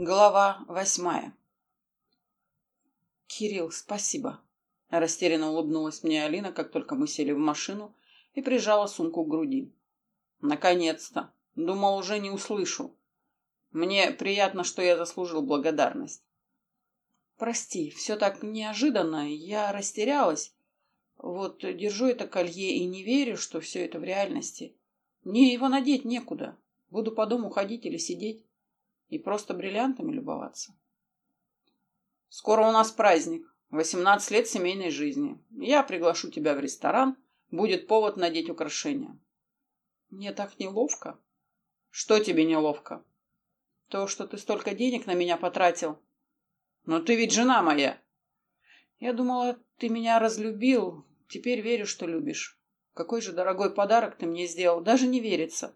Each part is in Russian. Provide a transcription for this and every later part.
Глава восьмая. «Кирилл, спасибо!» Растерянно улыбнулась мне Алина, как только мы сели в машину и прижала сумку к груди. «Наконец-то! Думал, уже не услышу. Мне приятно, что я заслужил благодарность». «Прости, все так неожиданно, я растерялась. Вот держу это колье и не верю, что все это в реальности. Мне его надеть некуда. Буду по дому ходить или сидеть и просто бриллиантами любоваться. Скоро у нас праздник. 18 лет семейной жизни. Я приглашу тебя в ресторан. Будет повод надеть украшения. Мне так неловко. Что тебе неловко? То, что ты столько денег на меня потратил. Но ты ведь жена моя. Я думала, ты меня разлюбил. Теперь верю, что любишь. Какой же дорогой подарок ты мне сделал. Даже не верится.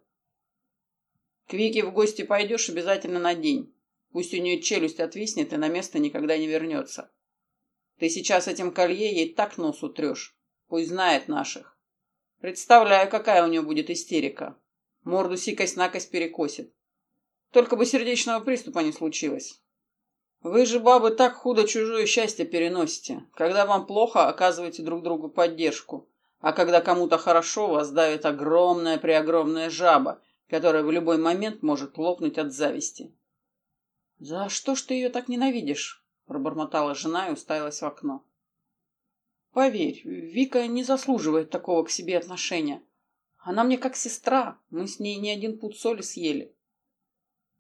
К в гости пойдешь, обязательно надень. Пусть у нее челюсть отвиснет и на место никогда не вернется. Ты сейчас этим колье ей так нос утрешь. Пусть знает наших. Представляю, какая у нее будет истерика. Морду сикость-накость перекосит. Только бы сердечного приступа не случилось. Вы же, бабы, так худо чужое счастье переносите. Когда вам плохо, оказываете друг другу поддержку. А когда кому-то хорошо, вас давит огромная-преогромная жаба – которая в любой момент может лопнуть от зависти. «За что ж ты ее так ненавидишь?» – пробормотала жена и уставилась в окно. «Поверь, Вика не заслуживает такого к себе отношения. Она мне как сестра, мы с ней не один пуд соли съели».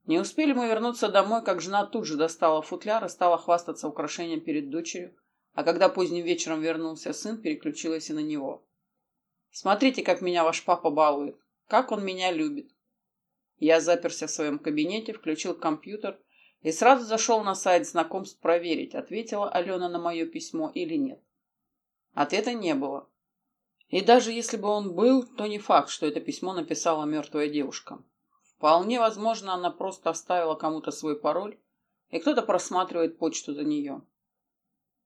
Не успели мы вернуться домой, как жена тут же достала футляр и стала хвастаться украшением перед дочерью, а когда поздним вечером вернулся сын, переключилась и на него. «Смотрите, как меня ваш папа балует, как он меня любит. Я заперся в своем кабинете, включил компьютер и сразу зашел на сайт знакомств проверить, ответила Алена на мое письмо или нет. Ответа не было. И даже если бы он был, то не факт, что это письмо написала мертвая девушка. Вполне возможно, она просто оставила кому-то свой пароль, и кто-то просматривает почту за нее.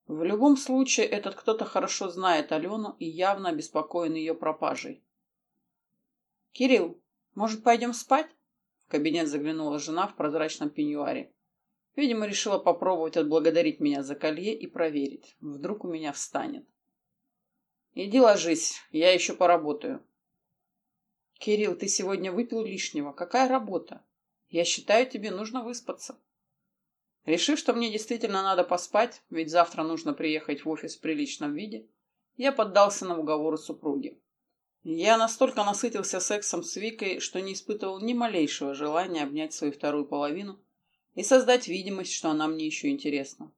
В любом случае, этот кто-то хорошо знает Алену и явно обеспокоен ее пропажей. «Кирилл, может, пойдем спать?» В кабинет заглянула жена в прозрачном пеньюаре. Видимо, решила попробовать отблагодарить меня за колье и проверить. Вдруг у меня встанет. Иди ложись, я еще поработаю. Кирилл, ты сегодня выпил лишнего. Какая работа? Я считаю, тебе нужно выспаться. Решив, что мне действительно надо поспать, ведь завтра нужно приехать в офис в приличном виде, я поддался на уговоры супруги. Я настолько насытился сексом с Викой, что не испытывал ни малейшего желания обнять свою вторую половину и создать видимость, что она мне еще интересна.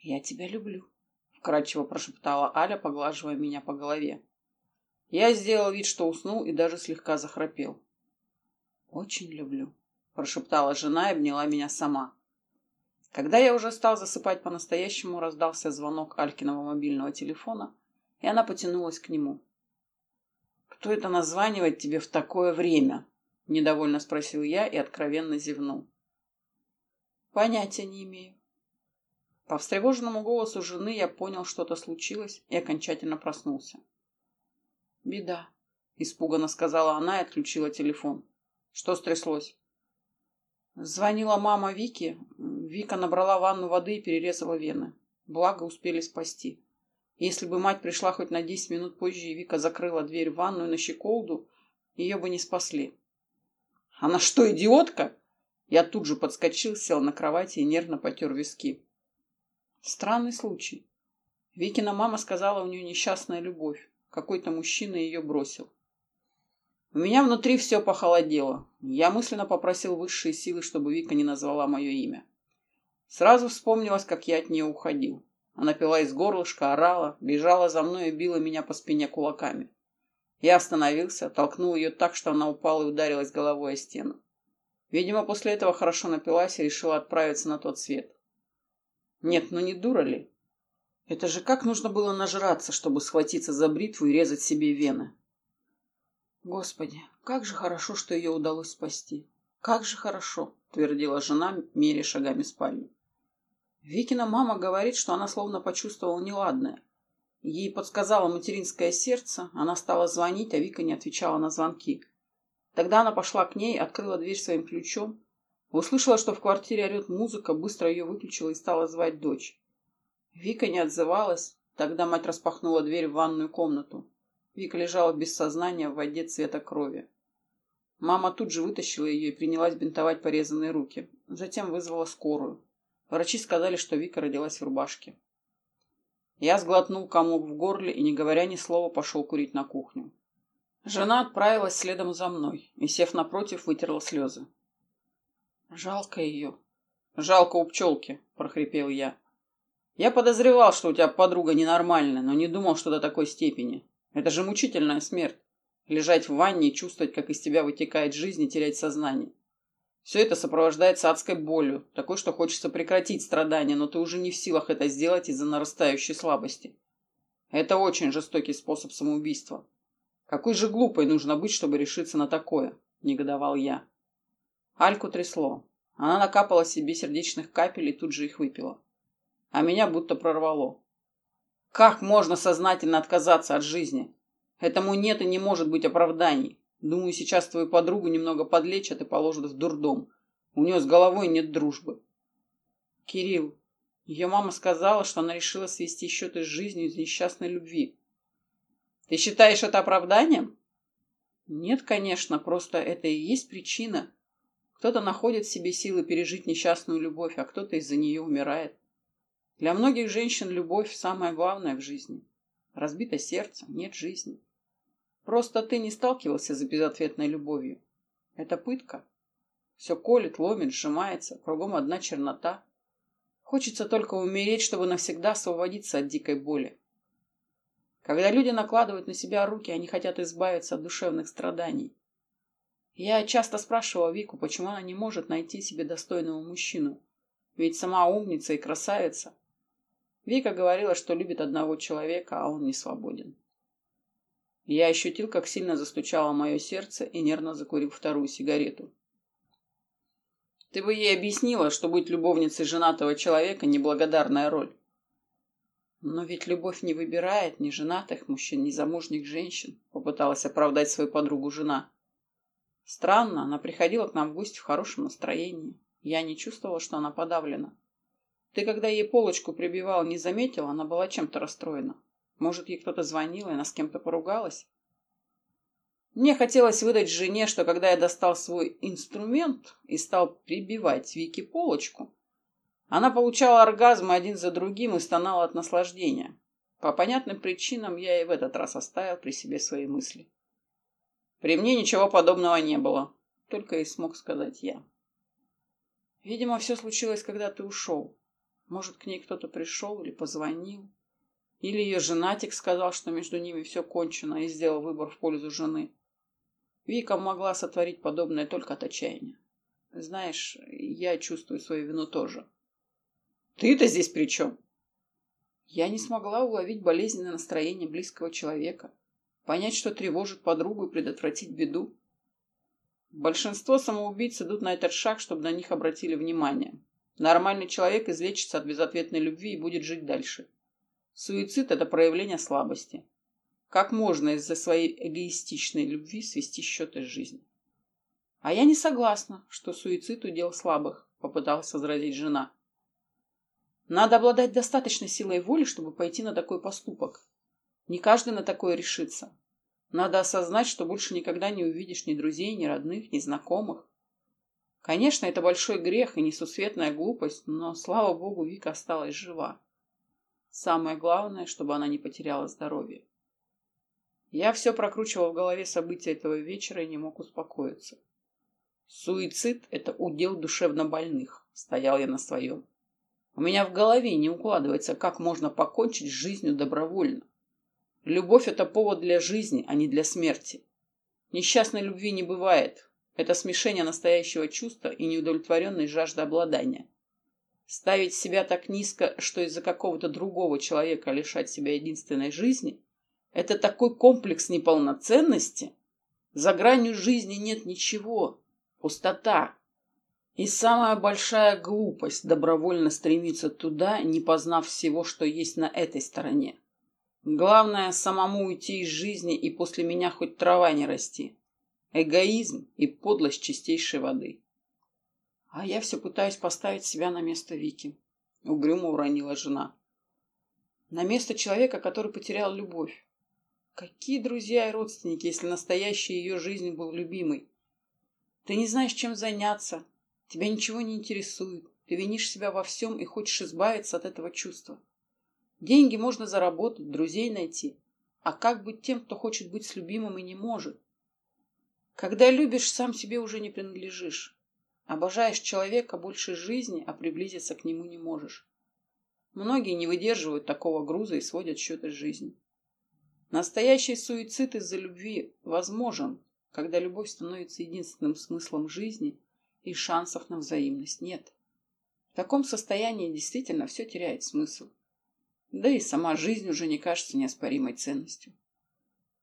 «Я тебя люблю», — вкрадчиво прошептала Аля, поглаживая меня по голове. Я сделал вид, что уснул и даже слегка захрапел. «Очень люблю», — прошептала жена и обняла меня сама. Когда я уже стал засыпать по-настоящему, раздался звонок Алькиного мобильного телефона, и она потянулась к нему. «Кто это названивает тебе в такое время?» – недовольно спросил я и откровенно зевнул. «Понятия не имею». По встревоженному голосу жены я понял, что-то случилось и окончательно проснулся. «Беда», – испуганно сказала она и отключила телефон. «Что стряслось?» Звонила мама Вики. Вика набрала ванну воды и перерезала вены. Благо успели спасти. Если бы мать пришла хоть на десять минут позже, и Вика закрыла дверь в ванную на щеколду, ее бы не спасли. Она что, идиотка? Я тут же подскочил, сел на кровати и нервно потер виски. Странный случай. Викина мама сказала, у нее несчастная любовь. Какой-то мужчина ее бросил. У меня внутри все похолодело. Я мысленно попросил высшие силы, чтобы Вика не назвала мое имя. Сразу вспомнилось, как я от нее уходил. Она пила из горлышка, орала, бежала за мной и била меня по спине кулаками. Я остановился, толкнул ее так, что она упала и ударилась головой о стену. Видимо, после этого хорошо напилась и решила отправиться на тот свет. Нет, ну не дура ли? Это же как нужно было нажраться, чтобы схватиться за бритву и резать себе вены? Господи, как же хорошо, что ее удалось спасти. Как же хорошо, твердила жена, меря шагами спальни. Викина мама говорит, что она словно почувствовала неладное. Ей подсказало материнское сердце, она стала звонить, а Вика не отвечала на звонки. Тогда она пошла к ней, открыла дверь своим ключом. Услышала, что в квартире орет музыка, быстро ее выключила и стала звать дочь. Вика не отзывалась. Тогда мать распахнула дверь в ванную комнату. Вика лежала без сознания в воде цвета крови. Мама тут же вытащила ее и принялась бинтовать порезанные руки. Затем вызвала скорую. Врачи сказали, что Вика родилась в рубашке. Я сглотнул комок в горле и, не говоря ни слова, пошел курить на кухню. Жена отправилась следом за мной и, сев напротив, вытерла слезы. «Жалко ее». «Жалко у пчелки», — прохрипел я. «Я подозревал, что у тебя подруга ненормальная, но не думал, что до такой степени. Это же мучительная смерть. Лежать в ванне и чувствовать, как из тебя вытекает жизнь и терять сознание. Все это сопровождается адской болью, такой, что хочется прекратить страдания, но ты уже не в силах это сделать из-за нарастающей слабости. Это очень жестокий способ самоубийства. Какой же глупой нужно быть, чтобы решиться на такое, негодовал я. Альку трясло. Она накапала себе сердечных капель и тут же их выпила. А меня будто прорвало. Как можно сознательно отказаться от жизни? Этому нет и не может быть оправданий. Думаю, сейчас твою подругу немного подлечат и положат в дурдом. У нее с головой нет дружбы. Кирилл, ее мама сказала, что она решила свести счеты с жизнью из несчастной любви. Ты считаешь это оправданием? Нет, конечно, просто это и есть причина. Кто-то находит в себе силы пережить несчастную любовь, а кто-то из-за нее умирает. Для многих женщин любовь самое главное в жизни. Разбито сердце, нет жизни. Просто ты не сталкивался с безответной любовью. Это пытка. Все колет, ломит, сжимается, кругом одна чернота. Хочется только умереть, чтобы навсегда освободиться от дикой боли. Когда люди накладывают на себя руки, они хотят избавиться от душевных страданий. Я часто спрашивала Вику, почему она не может найти себе достойного мужчину. Ведь сама умница и красавица. Вика говорила, что любит одного человека, а он не свободен. Я ощутил, как сильно застучало мое сердце и нервно закурил вторую сигарету. Ты бы ей объяснила, что быть любовницей женатого человека – неблагодарная роль. Но ведь любовь не выбирает ни женатых мужчин, ни замужних женщин, попыталась оправдать свою подругу жена. Странно, она приходила к нам в гости в хорошем настроении. Я не чувствовала, что она подавлена. Ты, когда ей полочку прибивал, не заметила, она была чем-то расстроена. Может, ей кто-то звонил, и она с кем-то поругалась? Мне хотелось выдать жене, что когда я достал свой инструмент и стал прибивать Вики полочку, она получала оргазмы один за другим и стонала от наслаждения. По понятным причинам я и в этот раз оставил при себе свои мысли. При мне ничего подобного не было, только и смог сказать я. Видимо, все случилось, когда ты ушел. Может, к ней кто-то пришел или позвонил. Или ее женатик сказал, что между ними все кончено и сделал выбор в пользу жены. Вика могла сотворить подобное только от отчаяния. Знаешь, я чувствую свою вину тоже. Ты-то здесь при чем? Я не смогла уловить болезненное настроение близкого человека, понять, что тревожит подругу и предотвратить беду. Большинство самоубийц идут на этот шаг, чтобы на них обратили внимание. Нормальный человек излечится от безответной любви и будет жить дальше. Суицид – это проявление слабости. Как можно из-за своей эгоистичной любви свести счеты с жизнью? А я не согласна, что суицид – удел слабых, попыталась возразить жена. Надо обладать достаточной силой воли, чтобы пойти на такой поступок. Не каждый на такое решится. Надо осознать, что больше никогда не увидишь ни друзей, ни родных, ни знакомых. Конечно, это большой грех и несусветная глупость, но, слава богу, Вика осталась жива. Самое главное, чтобы она не потеряла здоровье. Я все прокручивал в голове события этого вечера и не мог успокоиться. Суицид – это удел душевно больных, стоял я на своем. У меня в голове не укладывается, как можно покончить с жизнью добровольно. Любовь – это повод для жизни, а не для смерти. Несчастной любви не бывает. Это смешение настоящего чувства и неудовлетворенной жажды обладания. Ставить себя так низко, что из-за какого-то другого человека лишать себя единственной жизни – это такой комплекс неполноценности. За гранью жизни нет ничего. Пустота. И самая большая глупость – добровольно стремиться туда, не познав всего, что есть на этой стороне. Главное – самому уйти из жизни и после меня хоть трава не расти. Эгоизм и подлость чистейшей воды. А я все пытаюсь поставить себя на место Вики. Угрюмо уронила жена. На место человека, который потерял любовь. Какие друзья и родственники, если настоящая ее жизнь был любимой? Ты не знаешь, чем заняться. Тебя ничего не интересует. Ты винишь себя во всем и хочешь избавиться от этого чувства. Деньги можно заработать, друзей найти. А как быть тем, кто хочет быть с любимым и не может? Когда любишь, сам себе уже не принадлежишь. Обожаешь человека больше жизни, а приблизиться к нему не можешь. Многие не выдерживают такого груза и сводят счеты с жизнью. Настоящий суицид из-за любви возможен, когда любовь становится единственным смыслом жизни и шансов на взаимность нет. В таком состоянии действительно все теряет смысл. Да и сама жизнь уже не кажется неоспоримой ценностью.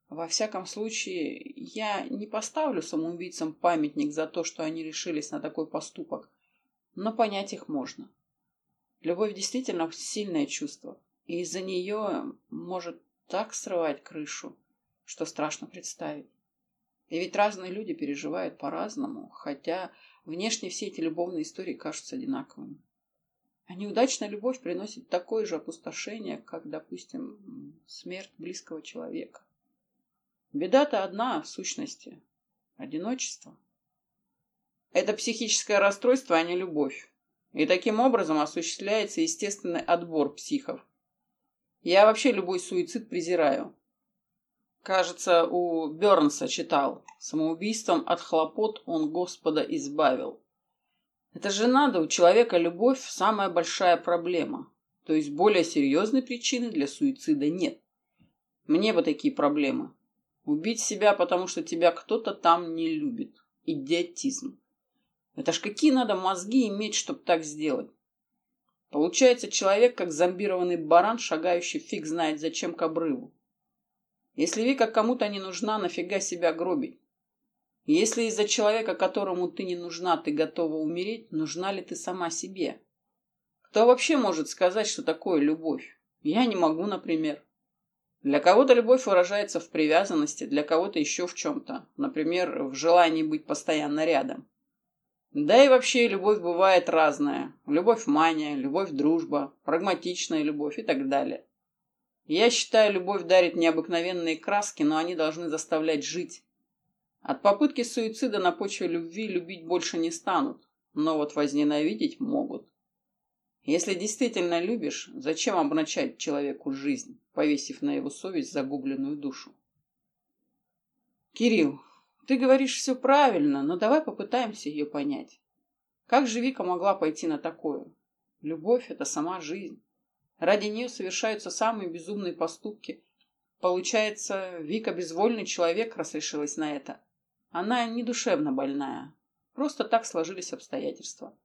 Во всяком случае, я не поставлю самоубийцам памятник за то, что они решились на такой поступок, но понять их можно. Любовь действительно сильное чувство, и из-за нее может так срывать крышу, что страшно представить. И ведь разные люди переживают по-разному, хотя внешне все эти любовные истории кажутся одинаковыми. А неудачная любовь приносит такое же опустошение, как, допустим, смерть близкого человека. Беда-то одна, в сущности. Одиночество. Это психическое расстройство, а не любовь. И таким образом осуществляется естественный отбор психов. Я вообще любой суицид презираю. Кажется, у Бернса читал. Самоубийством от хлопот он Господа избавил. Это же надо, у человека любовь самая большая проблема. То есть более серьезной причины для суицида нет. Мне бы такие проблемы. Убить себя, потому что тебя кто-то там не любит. Идиотизм. Это ж какие надо мозги иметь, чтобы так сделать? Получается человек, как зомбированный баран, шагающий фиг знает зачем к обрыву. Если Вика кому-то не нужна, нафига себя гробить? Если из-за человека, которому ты не нужна, ты готова умереть, нужна ли ты сама себе? Кто вообще может сказать, что такое любовь? Я не могу, например. Для кого-то любовь выражается в привязанности, для кого-то еще в чем-то. Например, в желании быть постоянно рядом. Да и вообще любовь бывает разная. Любовь-мания, любовь-дружба, прагматичная любовь и так далее. Я считаю, любовь дарит необыкновенные краски, но они должны заставлять жить. От попытки суицида на почве любви любить больше не станут, но вот возненавидеть могут. Если действительно любишь, зачем обначать человеку жизнь, повесив на его совесть загубленную душу? Кирилл, ты говоришь все правильно, но давай попытаемся ее понять. Как же Вика могла пойти на такое? Любовь — это сама жизнь. Ради нее совершаются самые безумные поступки. Получается, Вика безвольный человек, раз решилась на это. Она не душевно больная. Просто так сложились обстоятельства.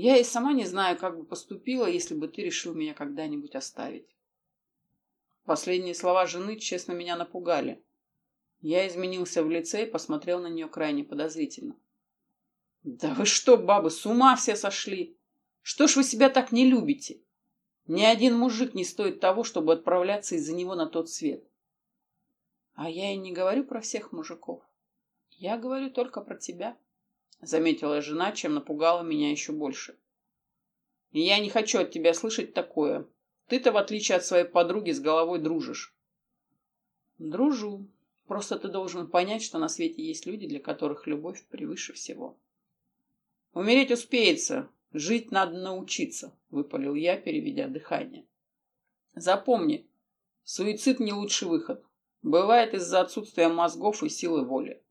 Я и сама не знаю, как бы поступила, если бы ты решил меня когда-нибудь оставить. Последние слова жены честно меня напугали. Я изменился в лице и посмотрел на нее крайне подозрительно. «Да вы что, бабы, с ума все сошли? Что ж вы себя так не любите? Ни один мужик не стоит того, чтобы отправляться из-за него на тот свет. А я и не говорю про всех мужиков. Я говорю только про тебя», — заметила жена, чем напугала меня еще больше. «И я не хочу от тебя слышать такое. Ты-то, в отличие от своей подруги, с головой дружишь». «Дружу», Просто ты должен понять, что на свете есть люди, для которых любовь превыше всего. Умереть успеется, жить надо научиться, выпалил я, переведя дыхание. Запомни, суицид не лучший выход. Бывает из-за отсутствия мозгов и силы воли.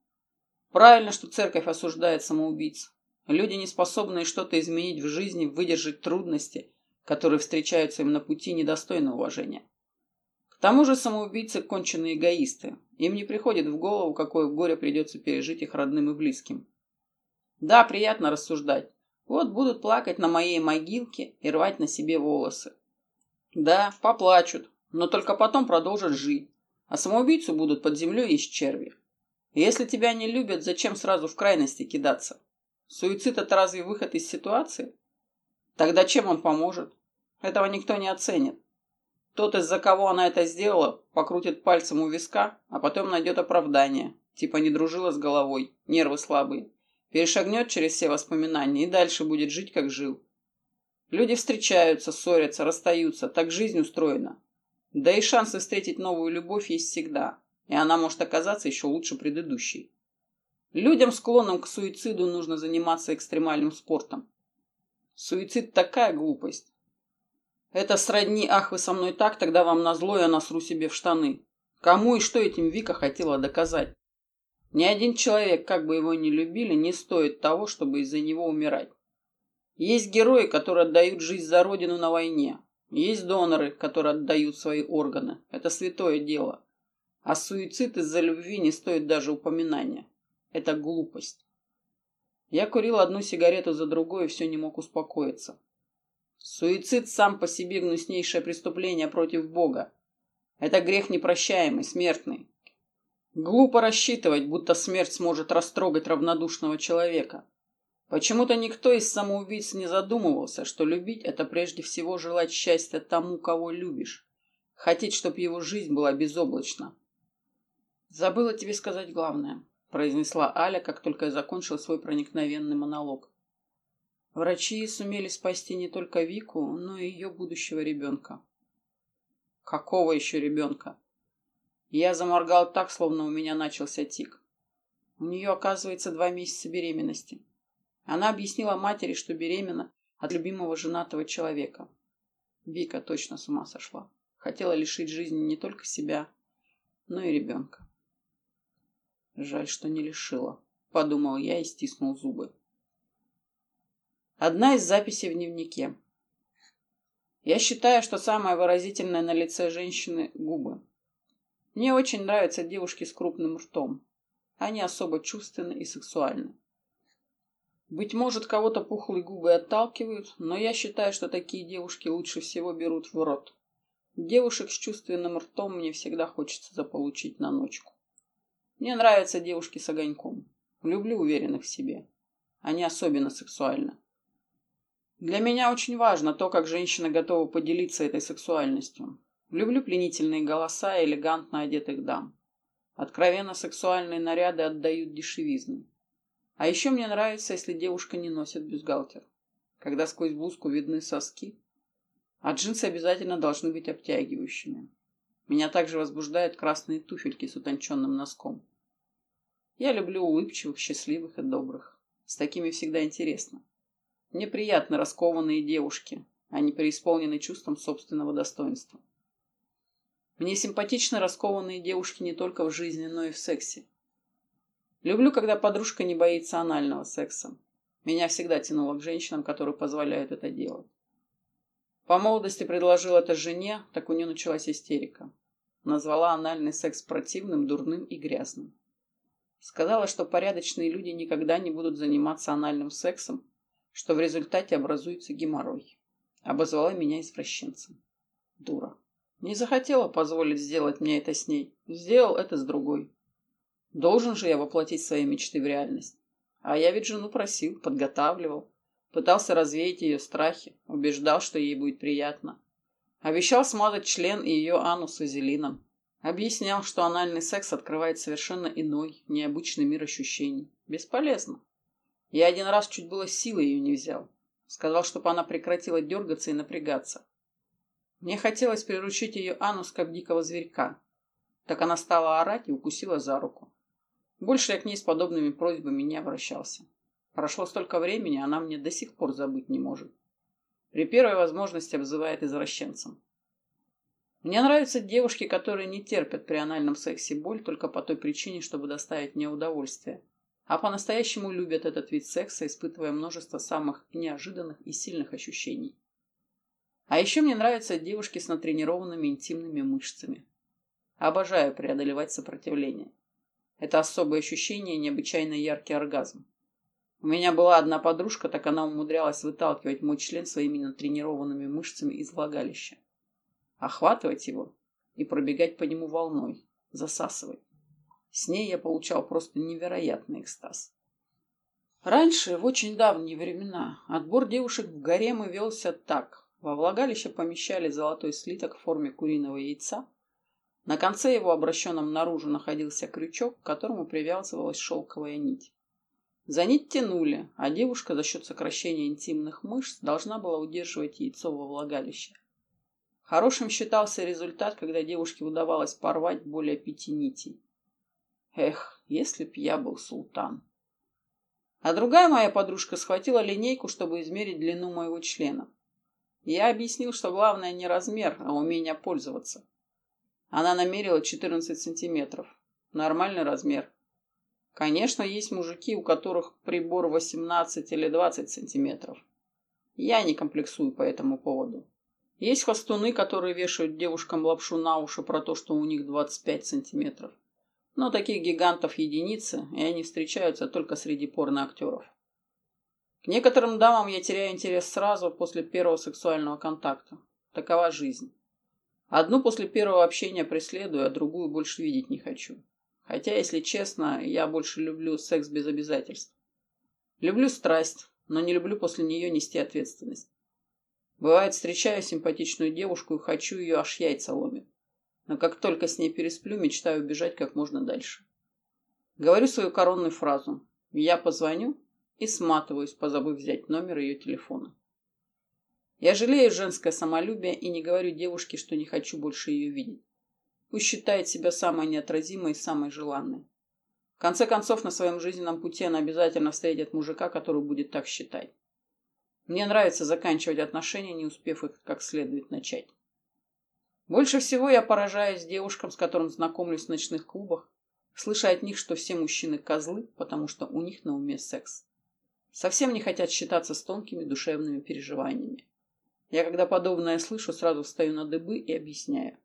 Правильно, что церковь осуждает самоубийц. Люди, не способные что-то изменить в жизни, выдержать трудности, которые встречаются им на пути, недостойны уважения. К тому же самоубийцы – конченые эгоисты. Им не приходит в голову, какое горе придется пережить их родным и близким. Да, приятно рассуждать. Вот будут плакать на моей могилке и рвать на себе волосы. Да, поплачут, но только потом продолжат жить. А самоубийцу будут под землей есть черви. Если тебя не любят, зачем сразу в крайности кидаться? Суицид – это разве выход из ситуации? Тогда чем он поможет? Этого никто не оценит. Тот, из-за кого она это сделала, покрутит пальцем у виска, а потом найдет оправдание. Типа не дружила с головой, нервы слабые. Перешагнет через все воспоминания и дальше будет жить, как жил. Люди встречаются, ссорятся, расстаются. Так жизнь устроена. Да и шансы встретить новую любовь есть всегда. И она может оказаться еще лучше предыдущей. Людям, склонным к суициду, нужно заниматься экстремальным спортом. Суицид такая глупость. Это сродни «Ах, вы со мной так, тогда вам назло, я насру себе в штаны». Кому и что этим Вика хотела доказать? Ни один человек, как бы его ни любили, не стоит того, чтобы из-за него умирать. Есть герои, которые отдают жизнь за родину на войне. Есть доноры, которые отдают свои органы. Это святое дело. А суицид из-за любви не стоит даже упоминания. Это глупость. Я курил одну сигарету за другой и все не мог успокоиться. Суицид сам по себе гнуснейшее преступление против Бога. Это грех непрощаемый, смертный. Глупо рассчитывать, будто смерть сможет растрогать равнодушного человека. Почему-то никто из самоубийц не задумывался, что любить – это прежде всего желать счастья тому, кого любишь. Хотеть, чтобы его жизнь была безоблачна. «Забыла тебе сказать главное», – произнесла Аля, как только я закончил свой проникновенный монолог. Врачи сумели спасти не только Вику, но и ее будущего ребенка. «Какого еще ребенка?» Я заморгал так, словно у меня начался тик. У нее, оказывается, два месяца беременности. Она объяснила матери, что беременна от любимого женатого человека. Вика точно с ума сошла. Хотела лишить жизни не только себя, но и ребенка. Жаль, что не лишила, подумал я и стиснул зубы. Одна из записей в дневнике. Я считаю, что самое выразительное на лице женщины – губы. Мне очень нравятся девушки с крупным ртом. Они особо чувственны и сексуальны. Быть может, кого-то пухлые губы отталкивают, но я считаю, что такие девушки лучше всего берут в рот. Девушек с чувственным ртом мне всегда хочется заполучить на ночку. Мне нравятся девушки с огоньком. Люблю уверенных в себе. Они особенно сексуальны. Для меня очень важно то, как женщина готова поделиться этой сексуальностью. Люблю пленительные голоса и элегантно одетых дам. Откровенно сексуальные наряды отдают дешевизной. А еще мне нравится, если девушка не носит бюстгальтер. Когда сквозь блузку видны соски. А джинсы обязательно должны быть обтягивающими. Меня также возбуждают красные туфельки с утонченным носком. Я люблю улыбчивых, счастливых и добрых. С такими всегда интересно. Мне приятны раскованные девушки, а не преисполнены чувством собственного достоинства. Мне симпатичны раскованные девушки не только в жизни, но и в сексе. Люблю, когда подружка не боится анального секса. Меня всегда тянуло к женщинам, которые позволяют это делать. По молодости предложил это жене, так у нее началась истерика. Назвала анальный секс противным, дурным и грязным. Сказала, что порядочные люди никогда не будут заниматься анальным сексом, что в результате образуется геморрой. Обозвала меня извращенцем. Дура. Не захотела позволить сделать мне это с ней. Сделал это с другой. Должен же я воплотить свои мечты в реальность. А я ведь жену просил, подготавливал. Пытался развеять ее страхи, убеждал, что ей будет приятно. Обещал смазать член и ее анус вазелином. Объяснял, что анальный секс открывает совершенно иной, необычный мир ощущений. Бесполезно. Я один раз чуть было силы ее не взял. Сказал, чтобы она прекратила дергаться и напрягаться. Мне хотелось приручить ее анус, как дикого зверька. Так она стала орать и укусила за руку. Больше я к ней с подобными просьбами не обращался. Прошло столько времени, она мне до сих пор забыть не может. При первой возможности обзывает извращенцем. Мне нравятся девушки, которые не терпят при анальном сексе боль только по той причине, чтобы доставить мне удовольствие, а по-настоящему любят этот вид секса, испытывая множество самых неожиданных и сильных ощущений. А еще мне нравятся девушки с натренированными интимными мышцами. Обожаю преодолевать сопротивление. Это особое ощущение, необычайно яркий оргазм. У меня была одна подружка, так она умудрялась выталкивать мой член своими натренированными мышцами из влагалища. Охватывать его и пробегать по нему волной, засасывать. С ней я получал просто невероятный экстаз. Раньше, в очень давние времена, отбор девушек в гаремы велся так. Во влагалище помещали золотой слиток в форме куриного яйца. На конце его, обращенном наружу, находился крючок, к которому привязывалась шелковая нить. За нить тянули, а девушка за счет сокращения интимных мышц должна была удерживать яйцо во влагалище. Хорошим считался результат, когда девушке удавалось порвать более пяти нитей. Эх, если б я был султан. А другая моя подружка схватила линейку, чтобы измерить длину моего члена. Я объяснил, что главное не размер, а умение пользоваться. Она намерила 14 сантиметров. Нормальный размер. Конечно, есть мужики, у которых прибор 18 или 20 сантиметров. Я не комплексую по этому поводу. Есть хвостуны, которые вешают девушкам лапшу на уши про то, что у них 25 сантиметров. Но таких гигантов единицы, и они встречаются только среди порноактеров. К некоторым дамам я теряю интерес сразу после первого сексуального контакта. Такова жизнь. Одну после первого общения преследую, а другую больше видеть не хочу. Хотя, если честно, я больше люблю секс без обязательств. Люблю страсть, но не люблю после нее нести ответственность. Бывает, встречаю симпатичную девушку и хочу ее аж яйца ломит. Но как только с ней пересплю, мечтаю убежать как можно дальше. Говорю свою коронную фразу. Я позвоню и сматываюсь, позабыв взять номер ее телефона. Я жалею женское самолюбие и не говорю девушке, что не хочу больше ее видеть. Пусть считает себя самой неотразимой и самой желанной. В конце концов, на своем жизненном пути она обязательно встретит мужика, который будет так считать. Мне нравится заканчивать отношения, не успев их как следует начать. Больше всего я поражаюсь девушкам, с которыми знакомлюсь в ночных клубах, слыша от них, что все мужчины козлы, потому что у них на уме секс. Совсем не хотят считаться с тонкими душевными переживаниями. Я, когда подобное слышу, сразу встаю на дыбы и объясняю.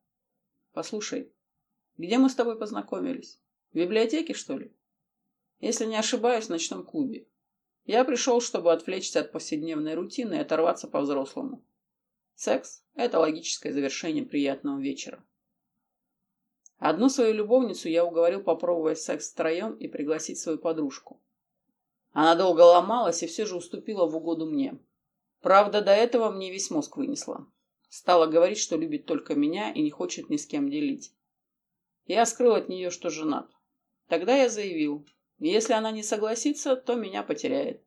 Послушай, где мы с тобой познакомились? В библиотеке, что ли? Если не ошибаюсь, в ночном клубе. Я пришел, чтобы отвлечься от повседневной рутины и оторваться по-взрослому. Секс – это логическое завершение приятного вечера. Одну свою любовницу я уговорил попробовать секс втроем и пригласить свою подружку. Она долго ломалась и все же уступила в угоду мне. Правда, до этого мне весь мозг вынесла. Стала говорить, что любит только меня и не хочет ни с кем делить. Я скрыл от нее, что женат. Тогда я заявил, если она не согласится, то меня потеряет.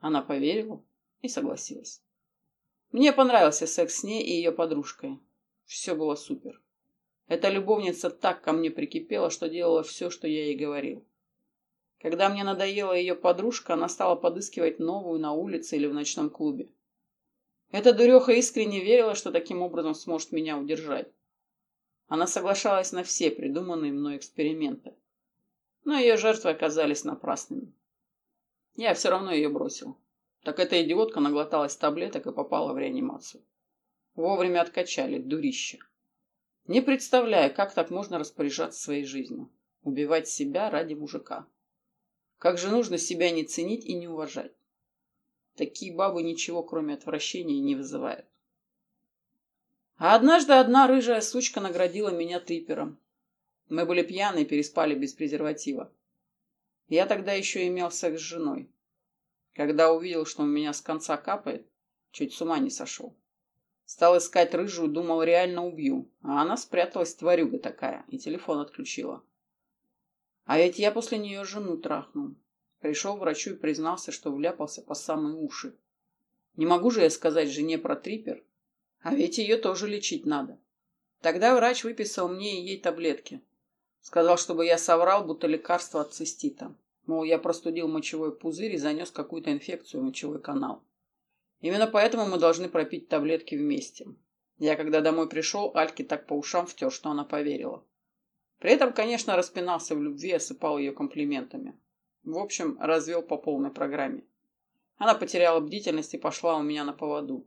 Она поверила и согласилась. Мне понравился секс с ней и ее подружкой. Все было супер. Эта любовница так ко мне прикипела, что делала все, что я ей говорил. Когда мне надоела ее подружка, она стала подыскивать новую на улице или в ночном клубе. Эта дуреха искренне верила, что таким образом сможет меня удержать. Она соглашалась на все придуманные мной эксперименты но ее жертвы оказались напрасными. Я все равно ее бросил. Так эта идиотка наглоталась таблеток и попала в реанимацию. Вовремя откачали, дурище. Не представляю, как так можно распоряжаться своей жизнью. Убивать себя ради мужика. Как же нужно себя не ценить и не уважать. Такие бабы ничего, кроме отвращения, не вызывают. А однажды одна рыжая сучка наградила меня трипером. Мы были пьяны и переспали без презерватива. Я тогда еще имел секс с женой. Когда увидел, что у меня с конца капает, чуть с ума не сошел. Стал искать рыжую, думал, реально убью. А она спряталась, тварюга такая, и телефон отключила. А ведь я после нее жену трахнул. Пришел к врачу и признался, что вляпался по самые уши. Не могу же я сказать жене про трипер. А ведь ее тоже лечить надо. Тогда врач выписал мне и ей таблетки. Сказал, чтобы я соврал, будто лекарство от цистита. Мол, я простудил мочевой пузырь и занес какую-то инфекцию в мочевой канал. Именно поэтому мы должны пропить таблетки вместе. Я, когда домой пришел, Альке так по ушам втер, что она поверила. При этом, конечно, распинался в любви и осыпал ее комплиментами. В общем, развел по полной программе. Она потеряла бдительность и пошла у меня на поводу.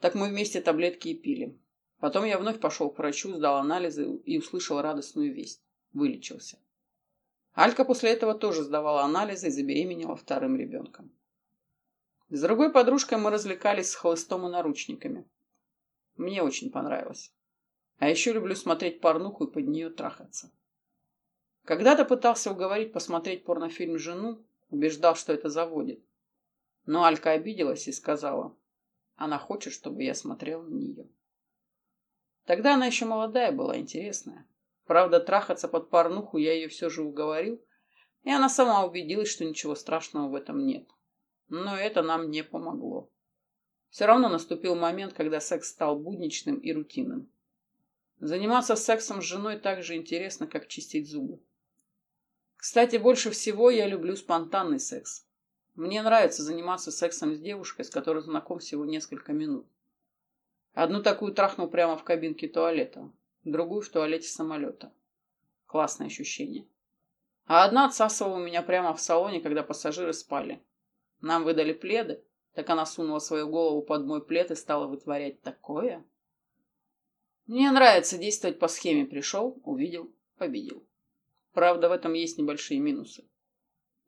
Так мы вместе таблетки и пили. Потом я вновь пошел к врачу, сдал анализы и услышал радостную весть вылечился. Алька после этого тоже сдавала анализы и забеременела вторым ребенком. С другой подружкой мы развлекались с хлыстом и наручниками. Мне очень понравилось. А еще люблю смотреть порнуху и под нее трахаться. Когда-то пытался уговорить посмотреть порнофильм жену, убеждал, что это заводит. Но Алька обиделась и сказала, она хочет, чтобы я смотрел на нее. Тогда она еще молодая была, интересная. Правда, трахаться под порнуху я ее все же уговорил, И она сама убедилась, что ничего страшного в этом нет. Но это нам не помогло. Все равно наступил момент, когда секс стал будничным и рутинным. Заниматься сексом с женой так же интересно, как чистить зубы. Кстати, больше всего я люблю спонтанный секс. Мне нравится заниматься сексом с девушкой, с которой знаком всего несколько минут. Одну такую трахнул прямо в кабинке туалета, другую в туалете самолета. Классное ощущение. А одна отсасывала меня прямо в салоне, когда пассажиры спали. Нам выдали пледы, так она сунула свою голову под мой плед и стала вытворять такое. Мне нравится действовать по схеме. Пришел, увидел, победил. Правда, в этом есть небольшие минусы.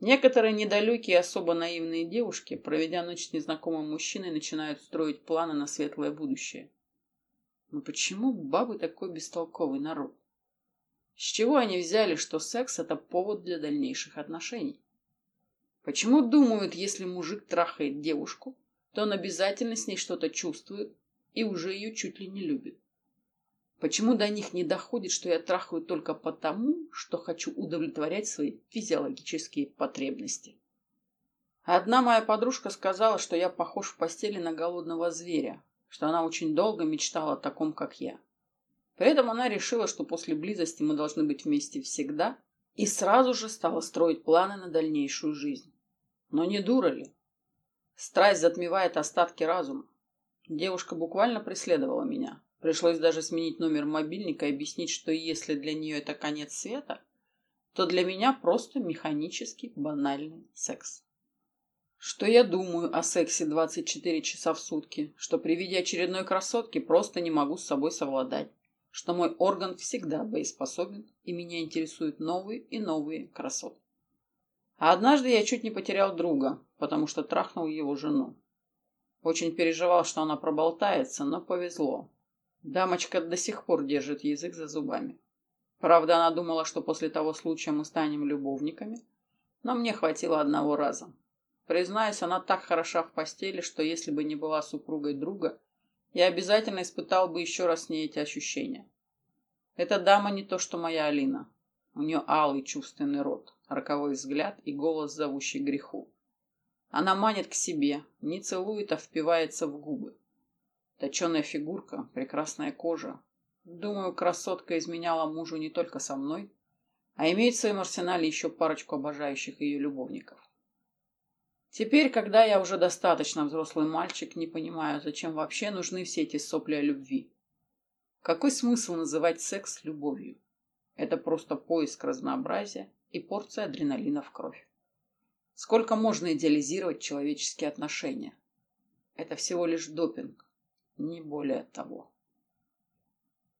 Некоторые недалекие и особо наивные девушки, проведя ночь с незнакомым мужчиной, начинают строить планы на светлое будущее. Но почему бабы такой бестолковый народ? С чего они взяли, что секс – это повод для дальнейших отношений? Почему думают, если мужик трахает девушку, то он обязательно с ней что-то чувствует и уже ее чуть ли не любит? Почему до них не доходит, что я трахаю только потому, что хочу удовлетворять свои физиологические потребности? Одна моя подружка сказала, что я похож в постели на голодного зверя, что она очень долго мечтала о таком, как я. При этом она решила, что после близости мы должны быть вместе всегда, и сразу же стала строить планы на дальнейшую жизнь. Но не дура ли? Страсть затмевает остатки разума. Девушка буквально преследовала меня, Пришлось даже сменить номер мобильника и объяснить, что если для нее это конец света, то для меня просто механический банальный секс. Что я думаю о сексе 24 часа в сутки, что при виде очередной красотки просто не могу с собой совладать, что мой орган всегда боеспособен и меня интересуют новые и новые красотки. А однажды я чуть не потерял друга, потому что трахнул его жену. Очень переживал, что она проболтается, но повезло. Дамочка до сих пор держит язык за зубами. Правда, она думала, что после того случая мы станем любовниками, но мне хватило одного раза. Признаюсь, она так хороша в постели, что если бы не была супругой друга, я обязательно испытал бы еще раз с ней эти ощущения. Эта дама не то, что моя Алина. У нее алый чувственный рот, роковой взгляд и голос, зовущий греху. Она манит к себе, не целует, а впивается в губы. Точеная фигурка, прекрасная кожа. Думаю, красотка изменяла мужу не только со мной, а имеет в своем арсенале еще парочку обожающих ее любовников. Теперь, когда я уже достаточно взрослый мальчик, не понимаю, зачем вообще нужны все эти сопли о любви. Какой смысл называть секс любовью? Это просто поиск разнообразия и порция адреналина в кровь. Сколько можно идеализировать человеческие отношения? Это всего лишь допинг, не более того.